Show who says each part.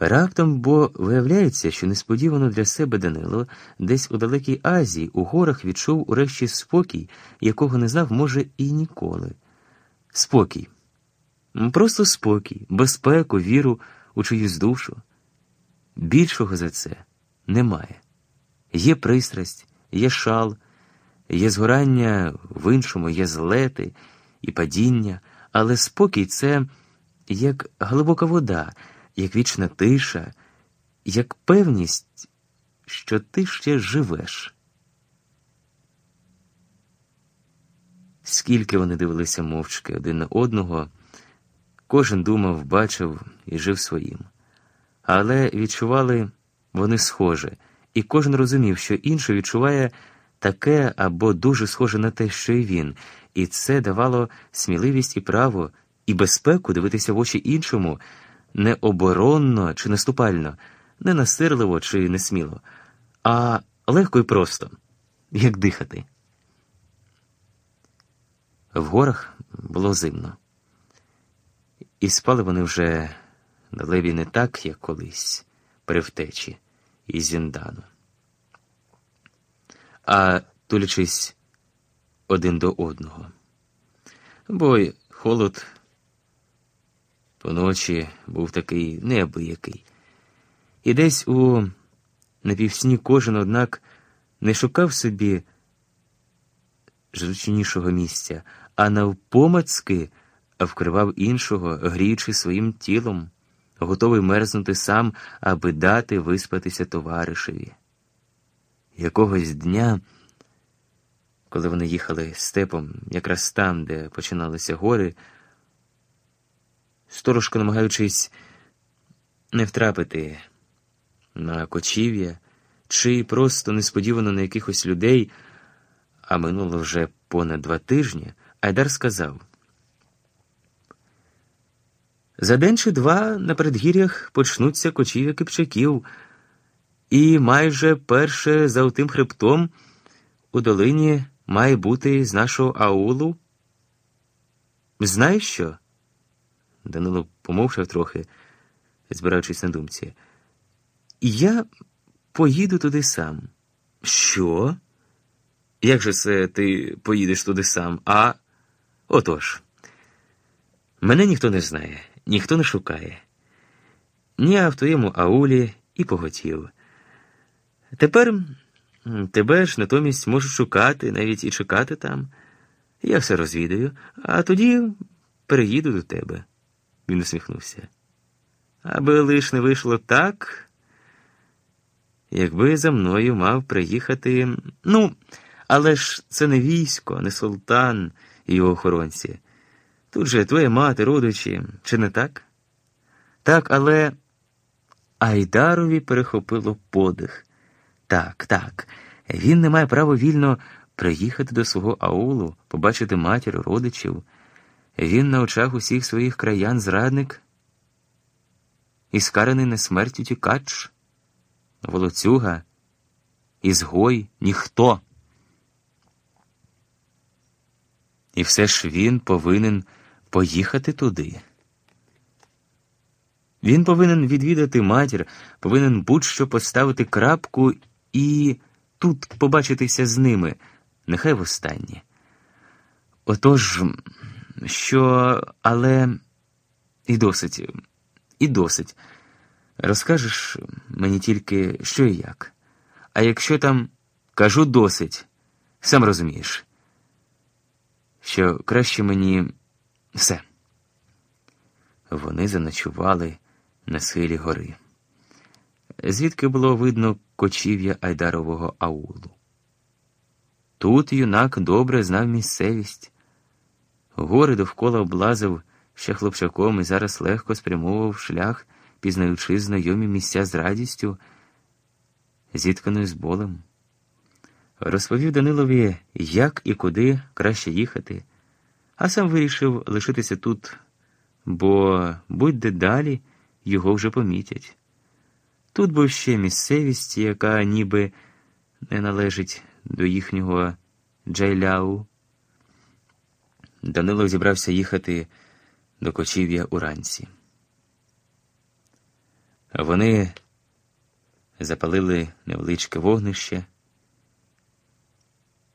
Speaker 1: Раптом, бо виявляється, що несподівано для себе Данило десь у далекій Азії у горах відчув урешті спокій, якого не знав, може, і ніколи. Спокій. Просто спокій, безпеку, віру у чиюсь душу. Більшого за це немає. Є пристрасть, є шал, є згорання в іншому, є злети і падіння, але спокій це як глибока вода, як вічна тиша, як певність, що ти ще живеш. Скільки вони дивилися мовчки один на одного, кожен думав, бачив і жив своїм. Але відчували вони схоже, і кожен розумів, що інший відчуває таке або дуже схоже на те, що й він, і це давало сміливість і право, і безпеку дивитися в очі іншому не оборонно чи наступально, не насирливо чи несміло, а легко і просто, як дихати. В горах було зимно, і спали вони вже на леві не так, як колись, при втечі із Зіндану. А тулячись один до одного. Бо й холод поночі був такий неабиякий. І десь у напівсні кожен, однак, не шукав собі зручнішого місця, а навпомацьки вкривав іншого, гріючи своїм тілом, готовий мерзнути сам, аби дати виспатися товаришеві. Якогось дня, коли вони їхали степом, якраз там, де починалися гори, сторожко намагаючись не втрапити на кочів'я чи просто несподівано на якихось людей, а минуло вже понад два тижні, Айдар сказав. За день чи два на передгір'ях почнуться кочів'я кипчаків, і майже перше за тим хребтом у долині має бути з нашого аулу. Знаєш що? Данило помовчав трохи, збираючись на думці. Я поїду туди сам. Що? Як же це ти поїдеш туди сам? А отож. Мене ніхто не знає, ніхто не шукає. Ні а в твоєму аулі і поготів. Тепер тебе ж натомість можуть шукати, навіть і чекати там. Я все розвідаю, а тоді переїду до тебе. Він усміхнувся. Аби лиш не вийшло так, якби за мною мав приїхати. Ну, але ж це не військо, не султан і його охоронці. Тут же твоя мати, родичі, чи не так? Так, але Айдарові перехопило подих. Так, так, він не має права вільно приїхати до свого аулу, побачити матір, родичів. Він на очах усіх своїх краян зрадник і скарений на смертю тікач, волоцюга, ізгой, ніхто. І все ж він повинен поїхати туди. Він повинен відвідати матір, повинен будь-що поставити крапку і тут побачитися з ними, нехай востаннє. Отож що, але і досить, і досить. Розкажеш мені тільки, що і як. А якщо там кажу досить, сам розумієш, що краще мені все. Вони заночували на схилі гори, звідки було видно кочів'я Айдарового аулу. Тут юнак добре знав місцевість. Гори довкола облазив ще хлопчаком і зараз легко спрямовував шлях, пізнаючи знайомі місця з радістю, зітканою з болем. Розповів Данилові, як і куди краще їхати, а сам вирішив лишитися тут, бо будь-де далі його вже помітять. Тут був ще місцевість, яка ніби не належить до їхнього джайляу. Данило зібрався їхати до кочів'я уранці. Вони запалили невеличке вогнище.